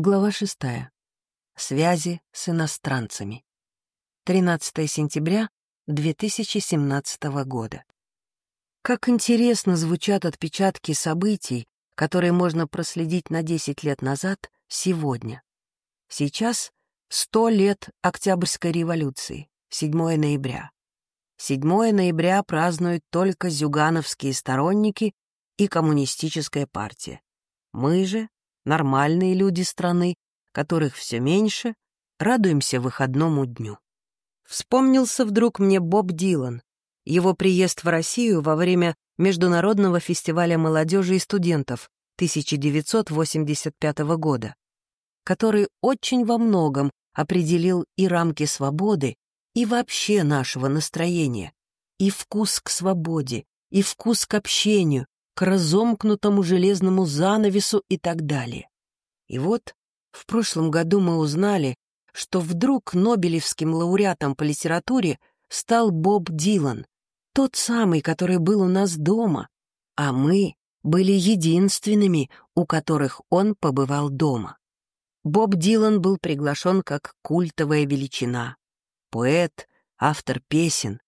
Глава шестая. Связи с иностранцами. 13 сентября 2017 года. Как интересно звучат отпечатки событий, которые можно проследить на 10 лет назад, сегодня. Сейчас 100 лет Октябрьской революции, 7 ноября. 7 ноября празднуют только зюгановские сторонники и коммунистическая партия. Мы же, нормальные люди страны, которых все меньше, радуемся выходному дню. Вспомнился вдруг мне Боб Дилан, его приезд в Россию во время Международного фестиваля молодежи и студентов 1985 года, который очень во многом определил и рамки свободы, и вообще нашего настроения, и вкус к свободе, и вкус к общению, к разомкнутому железному занавесу и так далее. И вот в прошлом году мы узнали, что вдруг Нобелевским лауреатом по литературе стал Боб Дилан, тот самый, который был у нас дома, а мы были единственными, у которых он побывал дома. Боб Дилан был приглашен как культовая величина, поэт, автор песен,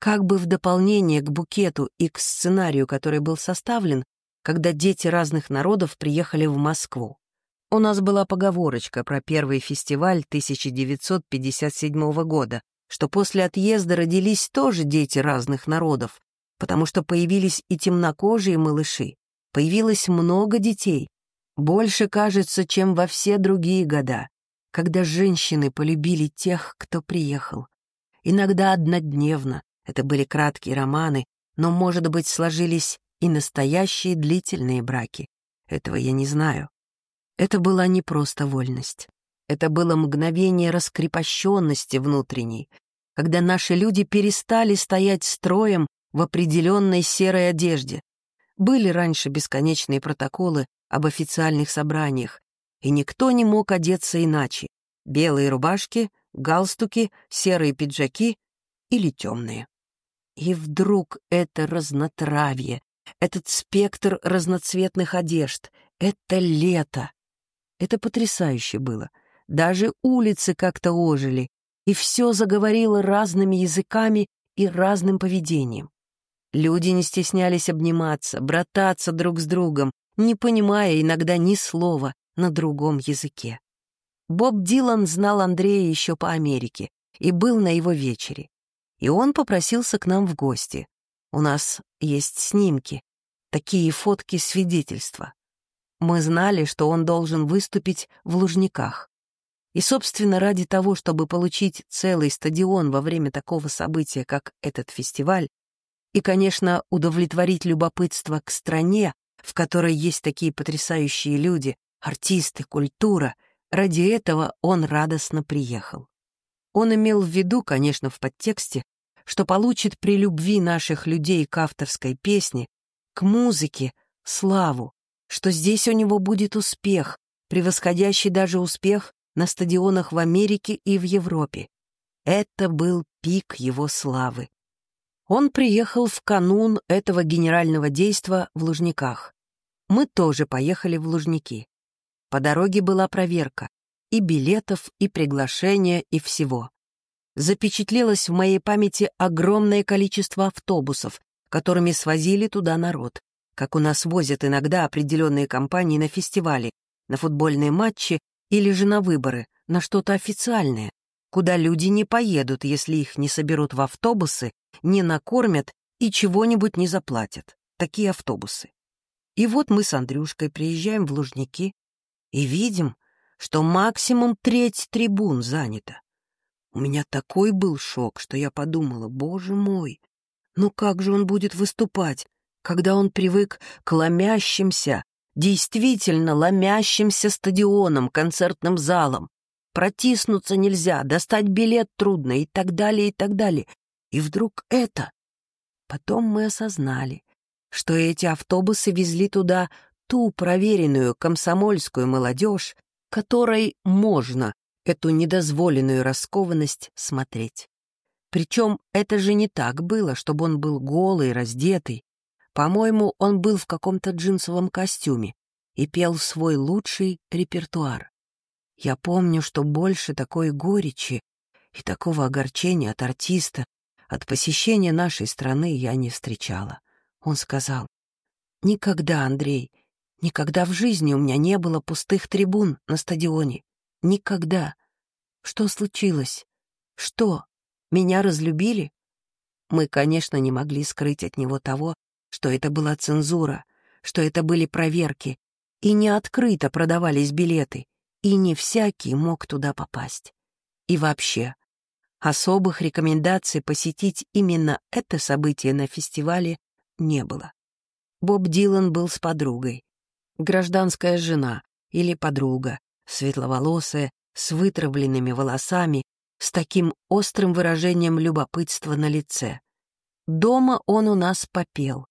как бы в дополнение к букету и к сценарию, который был составлен, когда дети разных народов приехали в Москву. У нас была поговорочка про первый фестиваль 1957 года, что после отъезда родились тоже дети разных народов, потому что появились и темнокожие малыши, появилось много детей, больше, кажется, чем во все другие года, когда женщины полюбили тех, кто приехал. Иногда однодневно, это были краткие романы, но, может быть, сложились и настоящие длительные браки. Этого я не знаю. Это была не просто вольность. Это было мгновение раскрепощенности внутренней, когда наши люди перестали стоять строем в определенной серой одежде. Были раньше бесконечные протоколы об официальных собраниях, и никто не мог одеться иначе. Белые рубашки, галстуки, серые пиджаки или темные. И вдруг это разнотравье, этот спектр разноцветных одежд, это лето. Это потрясающе было. Даже улицы как-то ожили, и все заговорило разными языками и разным поведением. Люди не стеснялись обниматься, брататься друг с другом, не понимая иногда ни слова на другом языке. Боб Дилан знал Андрея еще по Америке и был на его вечере и он попросился к нам в гости. У нас есть снимки, такие фотки свидетельства. Мы знали, что он должен выступить в Лужниках. И, собственно, ради того, чтобы получить целый стадион во время такого события, как этот фестиваль, и, конечно, удовлетворить любопытство к стране, в которой есть такие потрясающие люди, артисты, культура, ради этого он радостно приехал. Он имел в виду, конечно, в подтексте, что получит при любви наших людей к авторской песне, к музыке, славу, что здесь у него будет успех, превосходящий даже успех на стадионах в Америке и в Европе. Это был пик его славы. Он приехал в канун этого генерального действа в Лужниках. Мы тоже поехали в Лужники. По дороге была проверка и билетов, и приглашения, и всего. Запечатлелось в моей памяти огромное количество автобусов, которыми свозили туда народ, как у нас возят иногда определенные компании на фестивали, на футбольные матчи или же на выборы, на что-то официальное, куда люди не поедут, если их не соберут в автобусы, не накормят и чего-нибудь не заплатят. Такие автобусы. И вот мы с Андрюшкой приезжаем в Лужники и видим, что максимум треть трибун занята. У меня такой был шок, что я подумала, боже мой, ну как же он будет выступать, когда он привык к ломящимся, действительно ломящимся стадионам, концертным залам. Протиснуться нельзя, достать билет трудно и так далее, и так далее. И вдруг это. Потом мы осознали, что эти автобусы везли туда ту проверенную комсомольскую молодежь, которой можно эту недозволенную раскованность смотреть. Причем это же не так было, чтобы он был голый, раздетый. По-моему, он был в каком-то джинсовом костюме и пел свой лучший репертуар. Я помню, что больше такой горечи и такого огорчения от артиста, от посещения нашей страны я не встречала. Он сказал, «Никогда, Андрей, никогда в жизни у меня не было пустых трибун на стадионе. Никогда. Что случилось? Что? Меня разлюбили?» Мы, конечно, не могли скрыть от него того, что это была цензура, что это были проверки, и не открыто продавались билеты, и не всякий мог туда попасть. И вообще, особых рекомендаций посетить именно это событие на фестивале не было. Боб Дилан был с подругой. Гражданская жена или подруга, светловолосая, с вытравленными волосами, с таким острым выражением любопытства на лице. Дома он у нас попел.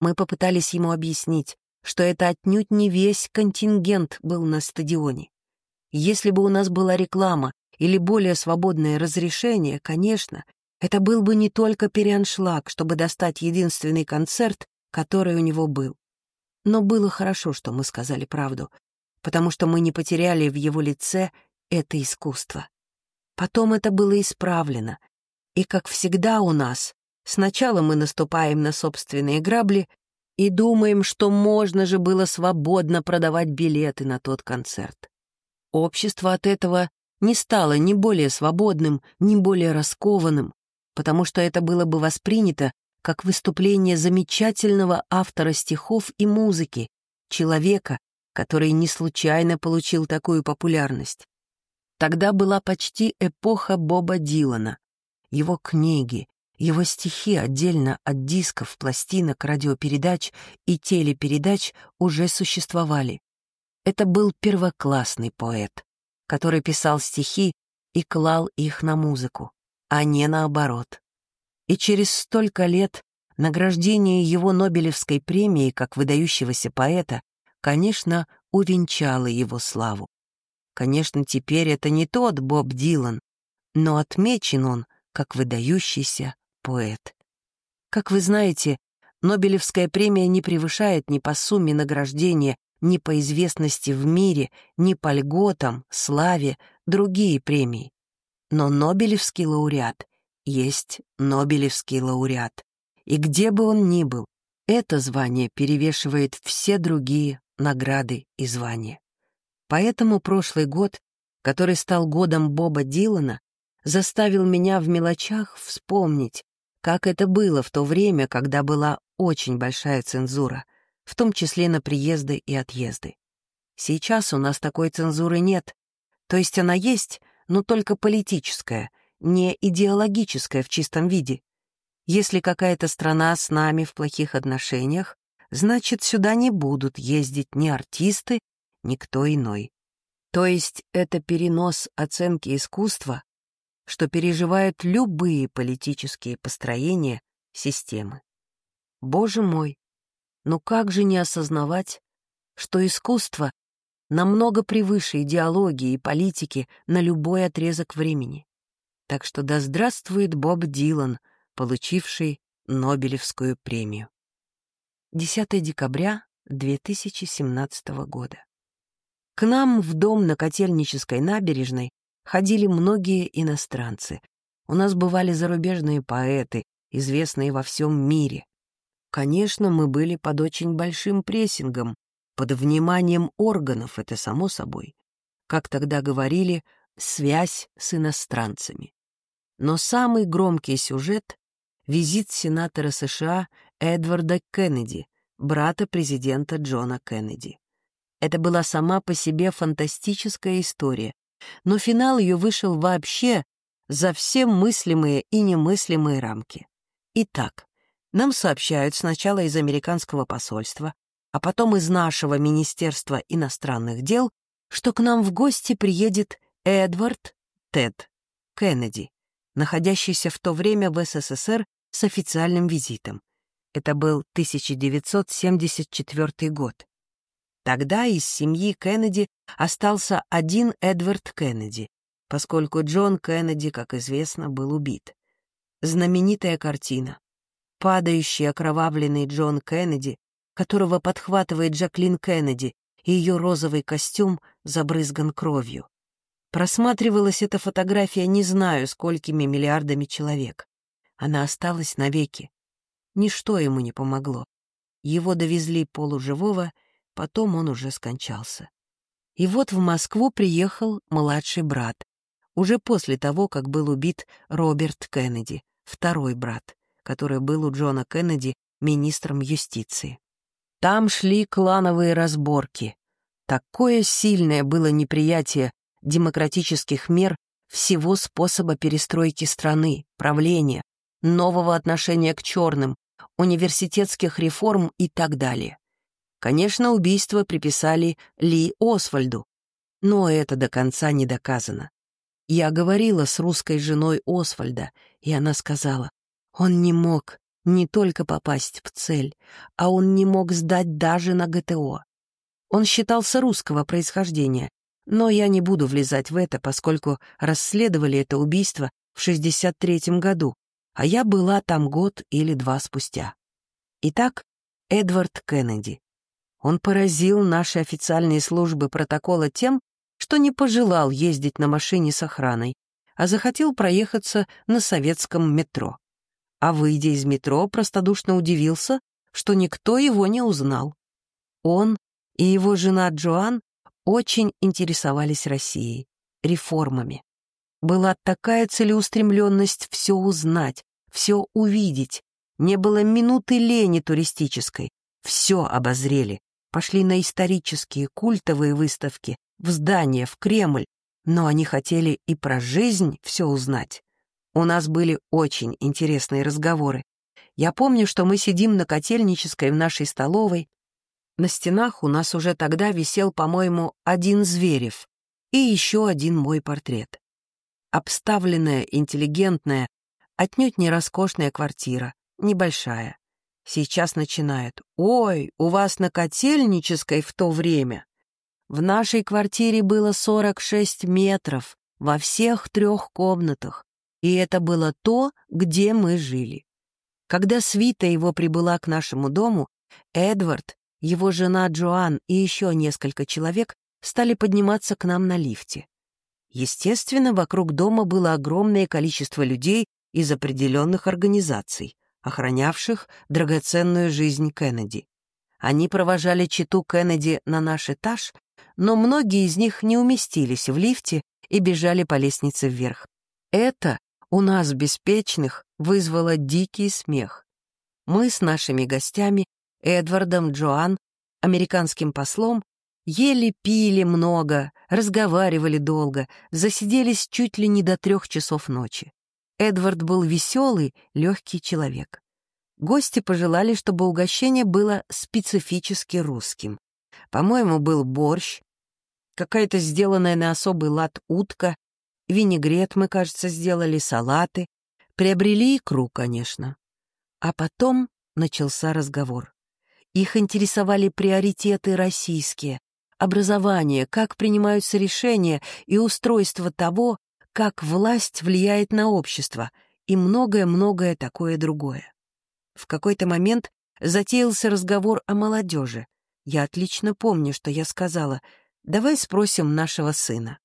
Мы попытались ему объяснить, что это отнюдь не весь контингент был на стадионе. Если бы у нас была реклама или более свободное разрешение, конечно, это был бы не только переаншлаг, чтобы достать единственный концерт, который у него был. Но было хорошо, что мы сказали правду, потому что мы не потеряли в его лице это искусство. Потом это было исправлено, и, как всегда у нас, сначала мы наступаем на собственные грабли и думаем, что можно же было свободно продавать билеты на тот концерт. Общество от этого не стало ни более свободным, ни более раскованным, потому что это было бы воспринято как выступление замечательного автора стихов и музыки, человека, который не случайно получил такую популярность. Тогда была почти эпоха Боба Дилана. Его книги, его стихи отдельно от дисков, пластинок, радиопередач и телепередач уже существовали. Это был первоклассный поэт, который писал стихи и клал их на музыку, а не наоборот. И через столько лет награждение его Нобелевской премии как выдающегося поэта, конечно, увенчало его славу. Конечно, теперь это не тот Боб Дилан, но отмечен он как выдающийся поэт. Как вы знаете, Нобелевская премия не превышает ни по сумме награждения ни по известности в мире, ни по льготам, славе, другие премии. Но Нобелевский лауреат есть Нобелевский лауреат. И где бы он ни был, это звание перевешивает все другие награды и звания. Поэтому прошлый год, который стал годом Боба Дилана, заставил меня в мелочах вспомнить, как это было в то время, когда была очень большая цензура — в том числе на приезды и отъезды. Сейчас у нас такой цензуры нет, то есть она есть, но только политическая, не идеологическая в чистом виде. Если какая-то страна с нами в плохих отношениях, значит, сюда не будут ездить ни артисты, ни кто иной. То есть это перенос оценки искусства, что переживают любые политические построения системы. Боже мой, но как же не осознавать, что искусство намного превыше идеологии и политики на любой отрезок времени? Так что да здравствует Боб Дилан, получивший Нобелевскую премию. 10 декабря 2017 года. К нам в дом на Котельнической набережной ходили многие иностранцы. У нас бывали зарубежные поэты, известные во всем мире. Конечно, мы были под очень большим прессингом, под вниманием органов, это само собой. Как тогда говорили, связь с иностранцами. Но самый громкий сюжет — визит сенатора США Эдварда Кеннеди, брата президента Джона Кеннеди. Это была сама по себе фантастическая история, но финал ее вышел вообще за все мыслимые и немыслимые рамки. Итак, нам сообщают сначала из американского посольства, а потом из нашего Министерства иностранных дел, что к нам в гости приедет Эдвард Тед Кеннеди, находящийся в то время в СССР с официальным визитом. Это был 1974 год. Тогда из семьи Кеннеди остался один Эдвард Кеннеди, поскольку Джон Кеннеди, как известно, был убит. Знаменитая картина падающий окровавленный Джон Кеннеди, которого подхватывает Джаклин Кеннеди, и ее розовый костюм забрызган кровью. Просматривалась эта фотография не знаю сколькими миллиардами человек. Она осталась навеки. Ничто ему не помогло. Его довезли полуживого, потом он уже скончался. И вот в Москву приехал младший брат, уже после того, как был убит Роберт Кеннеди, второй брат, который был у Джона Кеннеди министром юстиции. Там шли клановые разборки. Такое сильное было неприятие демократических мер всего способа перестройки страны, правления, нового отношения к черным, университетских реформ и так далее. Конечно, убийство приписали Ли Освальду, но это до конца не доказано. Я говорила с русской женой Освальда, и она сказала, он не мог не только попасть в цель, а он не мог сдать даже на ГТО. Он считался русского происхождения, но я не буду влезать в это, поскольку расследовали это убийство в 63-м году, а я была там год или два спустя. Итак, Эдвард Кеннеди. Он поразил наши официальные службы протокола тем, что не пожелал ездить на машине с охраной, а захотел проехаться на советском метро. А выйдя из метро, простодушно удивился, что никто его не узнал. Он и его жена Джоан очень интересовались Россией, реформами. Была такая целеустремленность все узнать, все увидеть. Не было минуты лени туристической. Все обозрели. Пошли на исторические, культовые выставки, в здание, в Кремль. Но они хотели и про жизнь все узнать. У нас были очень интересные разговоры. Я помню, что мы сидим на Котельнической в нашей столовой. На стенах у нас уже тогда висел, по-моему, один Зверев и еще один мой портрет. Обставленная, интеллигентная, отнюдь не роскошная квартира, небольшая. Сейчас начинает. «Ой, у вас на Котельнической в то время». В нашей квартире было 46 метров во всех трех комнатах, и это было то, где мы жили. Когда свита его прибыла к нашему дому, Эдвард, его жена Джоан и еще несколько человек стали подниматься к нам на лифте. Естественно, вокруг дома было огромное количество людей из определенных организаций, охранявших драгоценную жизнь Кеннеди. Они провожали читу Кеннеди на наш этаж, но многие из них не уместились в лифте и бежали по лестнице вверх. Это у нас, беспечных, вызвало дикий смех. Мы с нашими гостями, Эдвардом Джоан, американским послом, ели, пили много, разговаривали долго, засиделись чуть ли не до трех часов ночи. Эдвард был веселый, легкий человек. Гости пожелали, чтобы угощение было специфически русским. По-моему, был борщ, какая-то сделанная на особый лад утка, винегрет мы, кажется, сделали, салаты, приобрели икру, конечно. А потом начался разговор. Их интересовали приоритеты российские, образование, как принимаются решения и устройство того, как власть влияет на общество и многое-многое такое другое. В какой-то момент затеялся разговор о молодежи. Я отлично помню, что я сказала, давай спросим нашего сына.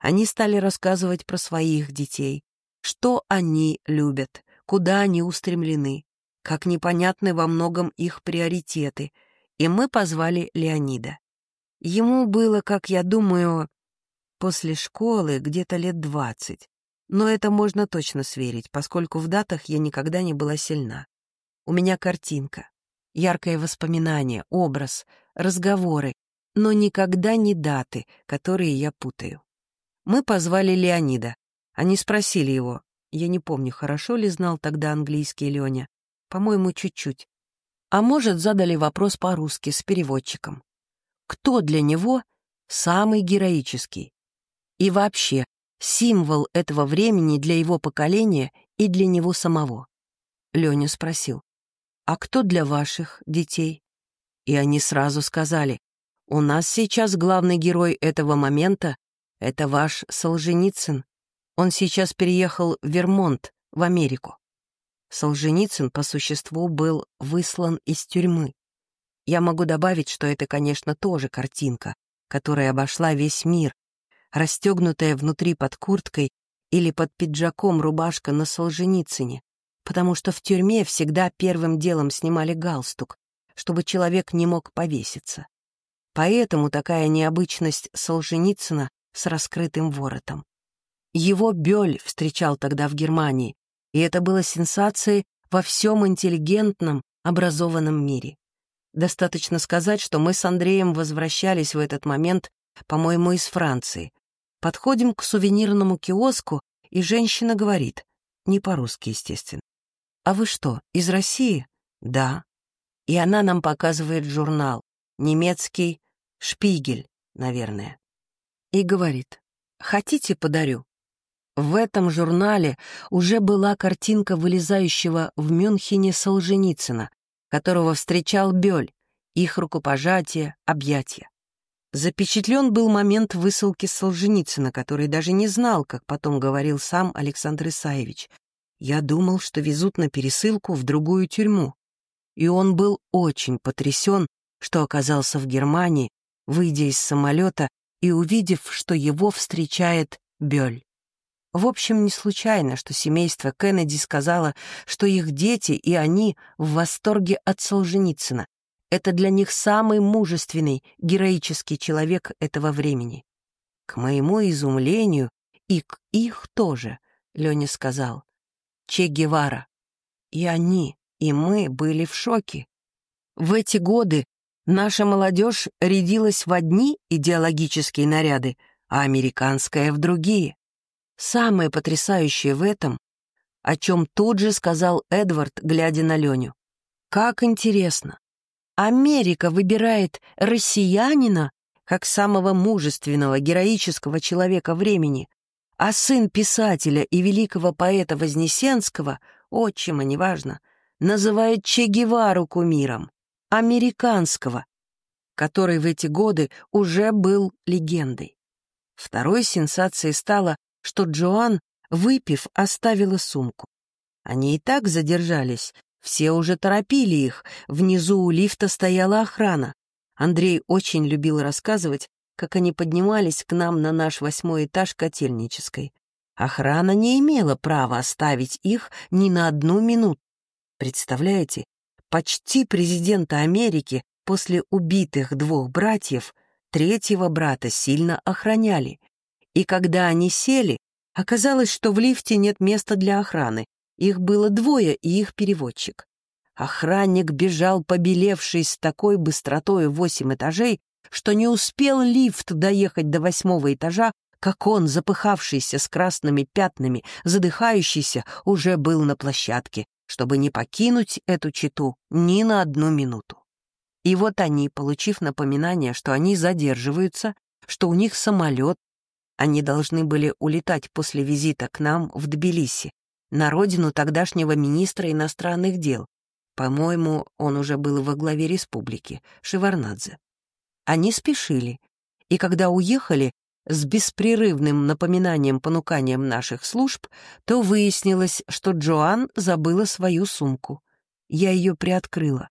Они стали рассказывать про своих детей, что они любят, куда они устремлены, как непонятны во многом их приоритеты, и мы позвали Леонида. Ему было, как я думаю, После школы где-то лет двадцать. Но это можно точно сверить, поскольку в датах я никогда не была сильна. У меня картинка, яркое воспоминание, образ, разговоры, но никогда не даты, которые я путаю. Мы позвали Леонида. Они спросили его. Я не помню, хорошо ли знал тогда английский Леня. По-моему, чуть-чуть. А может, задали вопрос по-русски с переводчиком. Кто для него самый героический? И вообще символ этого времени для его поколения и для него самого. Леня спросил, «А кто для ваших детей?» И они сразу сказали, «У нас сейчас главный герой этого момента — это ваш Солженицын. Он сейчас переехал в Вермонт, в Америку». Солженицын, по существу, был выслан из тюрьмы. Я могу добавить, что это, конечно, тоже картинка, которая обошла весь мир, расстегнутая внутри под курткой или под пиджаком рубашка на Солженицыне, потому что в тюрьме всегда первым делом снимали галстук, чтобы человек не мог повеситься. Поэтому такая необычность Солженицына с раскрытым воротом. Его Бёль встречал тогда в Германии, и это было сенсацией во всем интеллигентном, образованном мире. Достаточно сказать, что мы с Андреем возвращались в этот момент, по-моему, из Франции. Подходим к сувенирному киоску, и женщина говорит, не по-русски, естественно. «А вы что, из России?» «Да». И она нам показывает журнал, немецкий «Шпигель», наверное. И говорит, «Хотите, подарю?» В этом журнале уже была картинка вылезающего в Мюнхене Солженицына, которого встречал Бёль, их рукопожатие, объятия. Запечатлен был момент высылки Солженицына, который даже не знал, как потом говорил сам Александр Исаевич. Я думал, что везут на пересылку в другую тюрьму. И он был очень потрясен, что оказался в Германии, выйдя из самолета и увидев, что его встречает Бёль. В общем, не случайно, что семейство Кеннеди сказало, что их дети и они в восторге от Солженицына. Это для них самый мужественный, героический человек этого времени. К моему изумлению, и к их тоже, Леня сказал. Че Гевара. И они, и мы были в шоке. В эти годы наша молодежь рядилась в одни идеологические наряды, а американская — в другие. Самое потрясающее в этом, о чем тут же сказал Эдвард, глядя на Леню. Как интересно. Америка выбирает россиянина как самого мужественного, героического человека времени, а сын писателя и великого поэта Вознесенского, отчима, неважно, называет Че Гевару кумиром, американского, который в эти годы уже был легендой. Второй сенсацией стало что Джоан, выпив, оставила сумку. Они и так задержались, все уже торопили их, внизу у лифта стояла охрана. Андрей очень любил рассказывать, как они поднимались к нам на наш восьмой этаж котельнической. Охрана не имела права оставить их ни на одну минуту. Представляете, почти президента Америки после убитых двух братьев третьего брата сильно охраняли, и когда они сели, оказалось, что в лифте нет места для охраны. Их было двое и их переводчик. Охранник бежал, побелевший с такой быстротой восемь этажей, что не успел лифт доехать до восьмого этажа, как он, запыхавшийся с красными пятнами, задыхающийся, уже был на площадке, чтобы не покинуть эту читу ни на одну минуту. И вот они, получив напоминание, что они задерживаются, что у них самолет, они должны были улетать после визита к нам в Тбилиси, на родину тогдашнего министра иностранных дел. По-моему, он уже был во главе республики, Шеварнадзе. Они спешили, и когда уехали, с беспрерывным напоминанием-понуканием наших служб, то выяснилось, что Джоан забыла свою сумку. Я ее приоткрыла.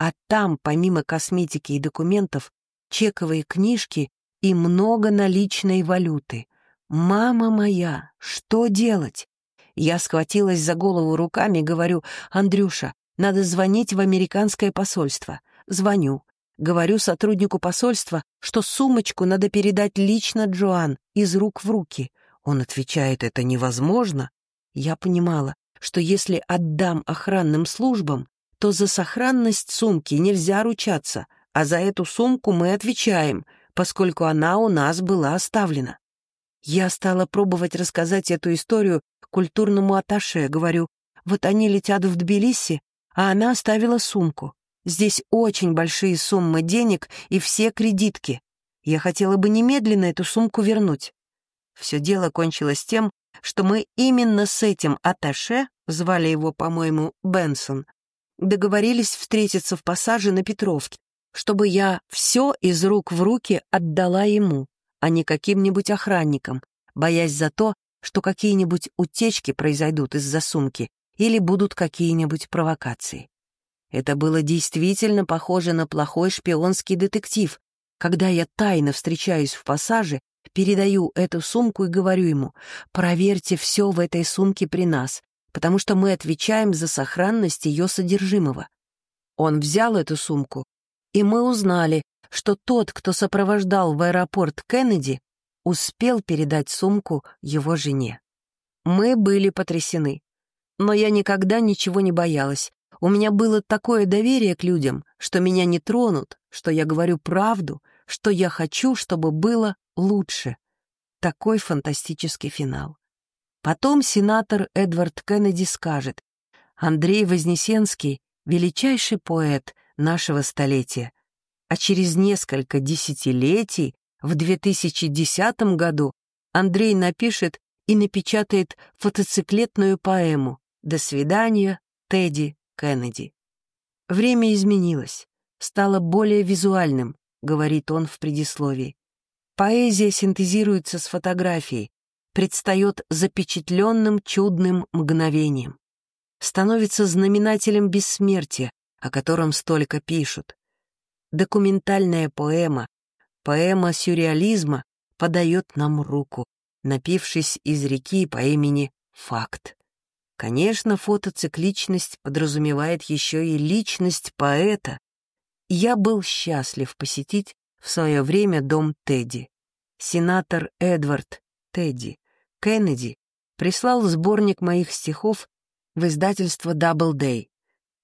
А там, помимо косметики и документов, чековые книжки и много наличной валюты. «Мама моя, что делать?» Я схватилась за голову руками говорю, «Андрюша, надо звонить в американское посольство». Звоню. Говорю сотруднику посольства, что сумочку надо передать лично Джоан, из рук в руки. Он отвечает, это невозможно. Я понимала, что если отдам охранным службам, то за сохранность сумки нельзя ручаться, а за эту сумку мы отвечаем, поскольку она у нас была оставлена. Я стала пробовать рассказать эту историю культурному аташе, говорю, вот они летят в Тбилиси, а она оставила сумку. Здесь очень большие суммы денег и все кредитки. Я хотела бы немедленно эту сумку вернуть. Все дело кончилось тем, что мы именно с этим аташе, звали его, по-моему, Бенсон, договорились встретиться в пассаже на Петровке чтобы я все из рук в руки отдала ему, а не каким-нибудь охранникам, боясь за то, что какие-нибудь утечки произойдут из-за сумки или будут какие-нибудь провокации. Это было действительно похоже на плохой шпионский детектив, когда я тайно встречаюсь в пассаже передаю эту сумку и говорю ему, проверьте все в этой сумке при нас, потому что мы отвечаем за сохранность ее содержимого. Он взял эту сумку, и мы узнали, что тот, кто сопровождал в аэропорт Кеннеди, успел передать сумку его жене. Мы были потрясены. Но я никогда ничего не боялась. У меня было такое доверие к людям, что меня не тронут, что я говорю правду, что я хочу, чтобы было лучше. Такой фантастический финал. Потом сенатор Эдвард Кеннеди скажет, Андрей Вознесенский — величайший поэт нашего столетия, а через несколько десятилетий, в 2010 году, Андрей напишет и напечатает фотоциклетную поэму «До свидания, Тедди Кеннеди». Время изменилось, стало более визуальным, говорит он в предисловии. Поэзия синтезируется с фотографией, предстает запечатленным чудным мгновением, становится знаменателем бессмертия, о котором столько пишут. Документальная поэма, поэма сюрреализма подает нам руку, напившись из реки по имени Факт. Конечно, фотоцикличность подразумевает еще и личность поэта. Я был счастлив посетить в свое время дом Тедди. Сенатор Эдвард Тедди Кеннеди прислал сборник моих стихов в издательство Doubleday.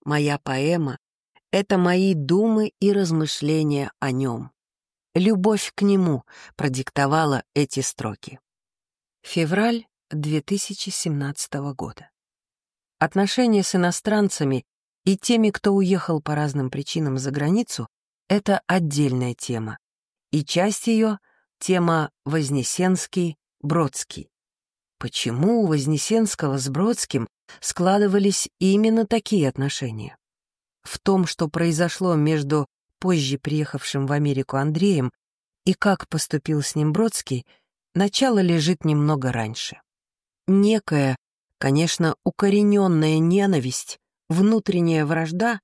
Моя поэма — это мои думы и размышления о нем. Любовь к нему продиктовала эти строки. Февраль 2017 года. Отношения с иностранцами и теми, кто уехал по разным причинам за границу, это отдельная тема. И часть ее — тема Вознесенский-Бродский. Почему у Вознесенского с Бродским складывались именно такие отношения? В том, что произошло между позже приехавшим в Америку Андреем и как поступил с ним Бродский — Начало лежит немного раньше. Некая, конечно, укорененная ненависть, внутренняя вражда,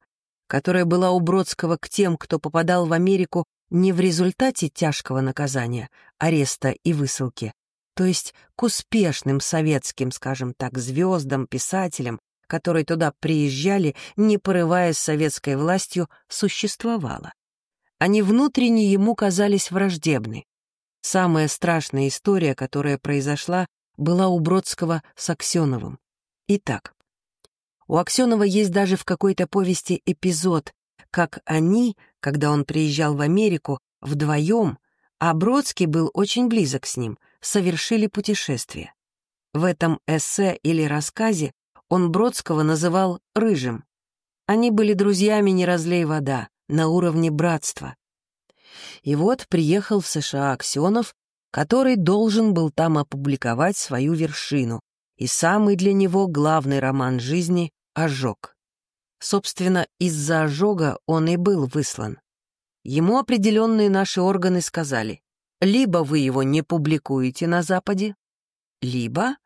которая была у Бродского к тем, кто попадал в Америку не в результате тяжкого наказания, ареста и высылки, то есть к успешным советским, скажем так, звездам, писателям, которые туда приезжали, не порываясь советской властью, существовала. Они внутренне ему казались враждебны, Самая страшная история, которая произошла, была у Бродского с Аксеновым. Итак, у Аксенова есть даже в какой-то повести эпизод, как они, когда он приезжал в Америку, вдвоем, а Бродский был очень близок с ним, совершили путешествие. В этом эссе или рассказе он Бродского называл «рыжим». Они были друзьями «не разлей вода», на уровне братства. И вот приехал в США Аксенов, который должен был там опубликовать свою вершину, и самый для него главный роман жизни «Ожог». Собственно, из-за ожога он и был выслан. Ему определенные наши органы сказали, либо вы его не публикуете на Западе, либо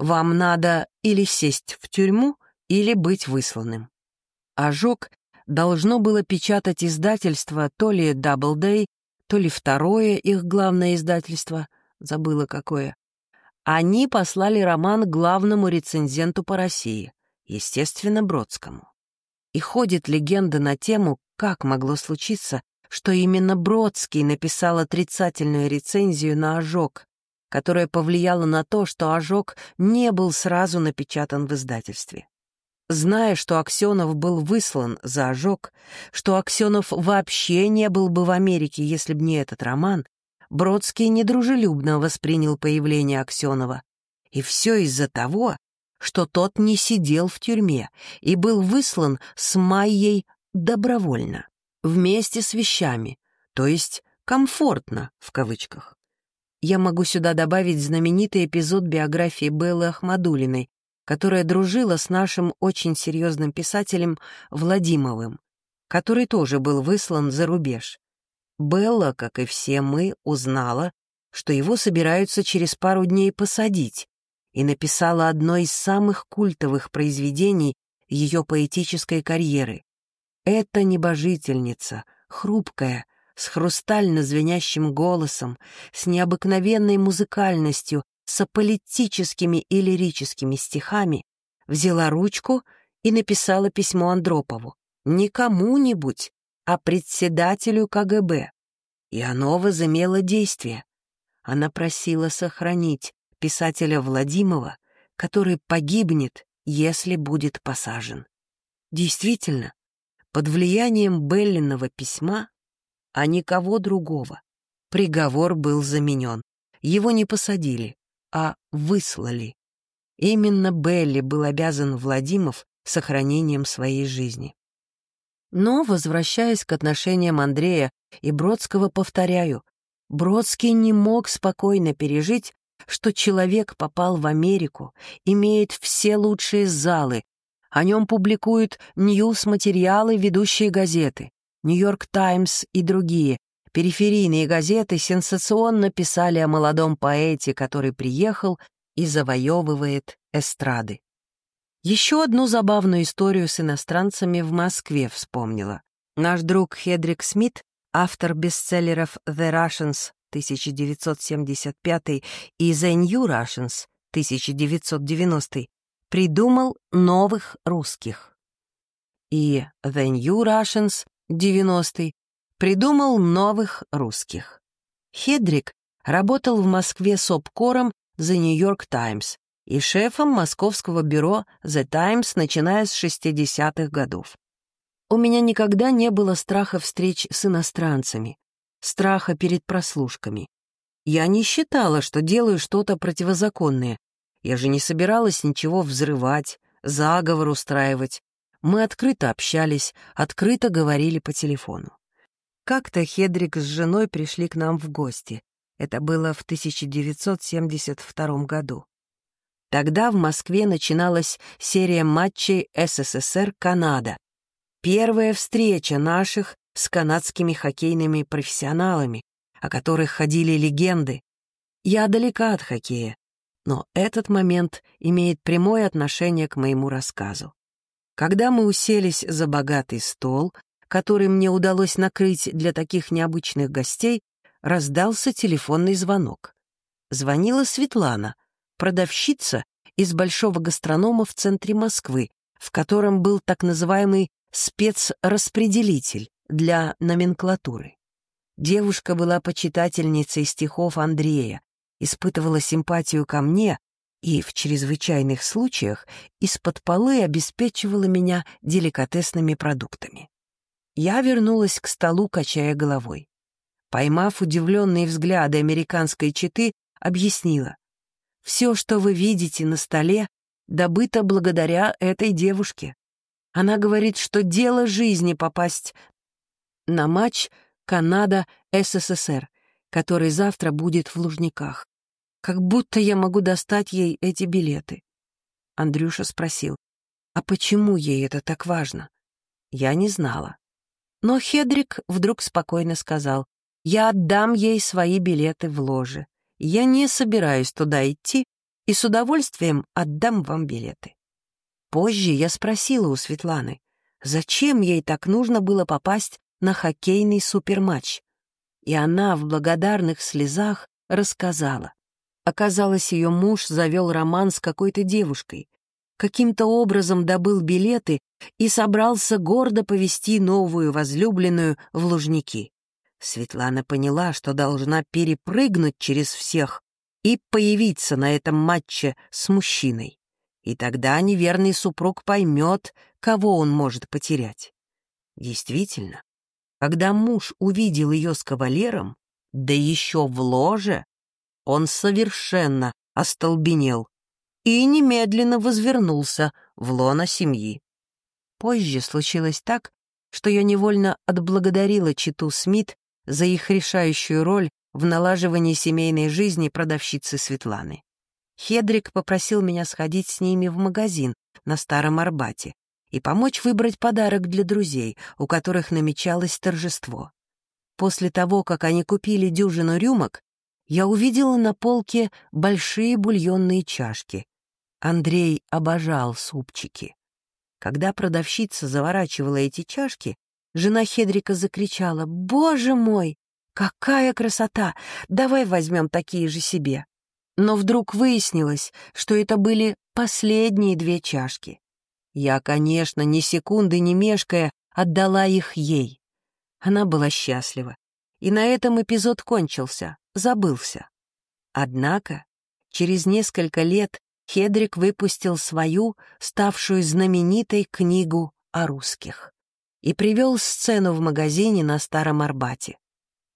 вам надо или сесть в тюрьму, или быть высланным. Ожог должно было печатать издательство то ли Doubleday, то ли второе их главное издательство, забыла какое. Они послали роман главному рецензенту по России, естественно, Бродскому. И ходит легенда на тему, как могло случиться, что именно Бродский написал отрицательную рецензию на «Ожог», которая повлияла на то, что «Ожог» не был сразу напечатан в издательстве. Зная, что Аксенов был выслан за ожог, что Аксенов вообще не был бы в Америке, если б не этот роман, Бродский недружелюбно воспринял появление Аксенова. И все из-за того, что тот не сидел в тюрьме и был выслан с Майей добровольно, вместе с вещами, то есть «комфортно» в кавычках. Я могу сюда добавить знаменитый эпизод биографии Беллы Ахмадулиной, которая дружила с нашим очень серьезным писателем Владимовым, который тоже был выслан за рубеж. Белла, как и все мы, узнала, что его собираются через пару дней посадить, и написала одно из самых культовых произведений ее поэтической карьеры. Эта небожительница, хрупкая, с хрустально звенящим голосом, с необыкновенной музыкальностью, с аполитическими и лирическими стихами, взяла ручку и написала письмо Андропову. Не кому-нибудь, а председателю КГБ. И оно возымело действие. Она просила сохранить писателя Владимова, который погибнет, если будет посажен. Действительно, под влиянием Беллиного письма, а никого другого, приговор был заменен. Его не посадили, а выслали. Именно Белли был обязан Владимов сохранением своей жизни. Но, возвращаясь к отношениям Андрея и Бродского, повторяю, Бродский не мог спокойно пережить, что человек попал в Америку, имеет все лучшие залы, о нем публикуют ньюс-материалы ведущие газеты, «Нью-Йорк Таймс» и другие. Периферийные газеты сенсационно писали о молодом поэте, который приехал и завоевывает эстрады. Еще одну забавную историю с иностранцами в Москве вспомнила. Наш друг Хедрик Смит, автор бестселлеров «The Russians» 1975 и «The New Russians» 1990 придумал новых русских. И «The New Russians» 90 придумал новых русских. Хедрик работал в Москве с обкором The New York Times и шефом московского бюро The Times, начиная с 60-х годов. У меня никогда не было страха встреч с иностранцами, страха перед прослушками. Я не считала, что делаю что-то противозаконное. Я же не собиралась ничего взрывать, заговор устраивать. Мы открыто общались, открыто говорили по телефону. Как-то Хедрик с женой пришли к нам в гости. Это было в 1972 году. Тогда в Москве начиналась серия матчей СССР-Канада. Первая встреча наших с канадскими хоккейными профессионалами, о которых ходили легенды. Я далека от хоккея, но этот момент имеет прямое отношение к моему рассказу. Когда мы уселись за богатый стол, который мне удалось накрыть для таких необычных гостей, раздался телефонный звонок. Звонила Светлана, продавщица из большого гастронома в центре Москвы, в котором был так называемый спецраспределитель для номенклатуры. Девушка была почитательницей стихов Андрея, испытывала симпатию ко мне и в чрезвычайных случаях из-под полы обеспечивала меня деликатесными продуктами. Я вернулась к столу, качая головой. Поймав удивленные взгляды американской четы, объяснила. Все, что вы видите на столе, добыто благодаря этой девушке. Она говорит, что дело жизни попасть на матч Канада-СССР, который завтра будет в Лужниках. Как будто я могу достать ей эти билеты. Андрюша спросил, а почему ей это так важно? Я не знала. Но Хедрик вдруг спокойно сказал, я отдам ей свои билеты в ложе. Я не собираюсь туда идти и с удовольствием отдам вам билеты. Позже я спросила у Светланы, зачем ей так нужно было попасть на хоккейный суперматч. И она в благодарных слезах рассказала. Оказалось, ее муж завел роман с какой-то девушкой, каким-то образом добыл билеты и собрался гордо повести новую возлюбленную в Лужники. Светлана поняла, что должна перепрыгнуть через всех и появиться на этом матче с мужчиной. И тогда неверный супруг поймет, кого он может потерять. Действительно, когда муж увидел ее с кавалером, да еще в ложе, он совершенно остолбенел и немедленно возвернулся в лоно семьи. Позже случилось так, что я невольно отблагодарила Читу Смит за их решающую роль в налаживании семейной жизни продавщицы Светланы. Хедрик попросил меня сходить с ними в магазин на Старом Арбате и помочь выбрать подарок для друзей, у которых намечалось торжество. После того, как они купили дюжину рюмок, я увидела на полке большие бульонные чашки. Андрей обожал супчики. Когда продавщица заворачивала эти чашки, Жена Хедрика закричала «Боже мой, какая красота! Давай возьмем такие же себе!» Но вдруг выяснилось, что это были последние две чашки. Я, конечно, ни секунды не мешкая, отдала их ей. Она была счастлива. И на этом эпизод кончился, забылся. Однако через несколько лет Хедрик выпустил свою, ставшую знаменитой книгу о русских, и привел сцену в магазине на Старом Арбате.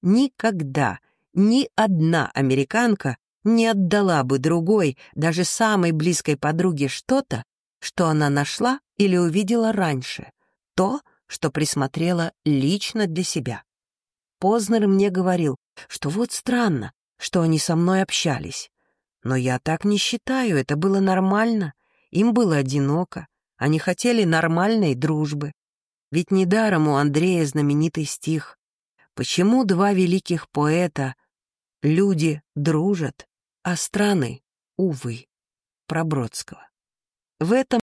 Никогда ни одна американка не отдала бы другой, даже самой близкой подруге что-то, что она нашла или увидела раньше, то, что присмотрела лично для себя. Познер мне говорил, что вот странно, что они со мной общались. Но я так не считаю, это было нормально. Им было одиноко. Они хотели нормальной дружбы. Ведь недаром у Андрея знаменитый стих. Почему два великих поэта, люди дружат, а страны, увы, про Бродского. В этом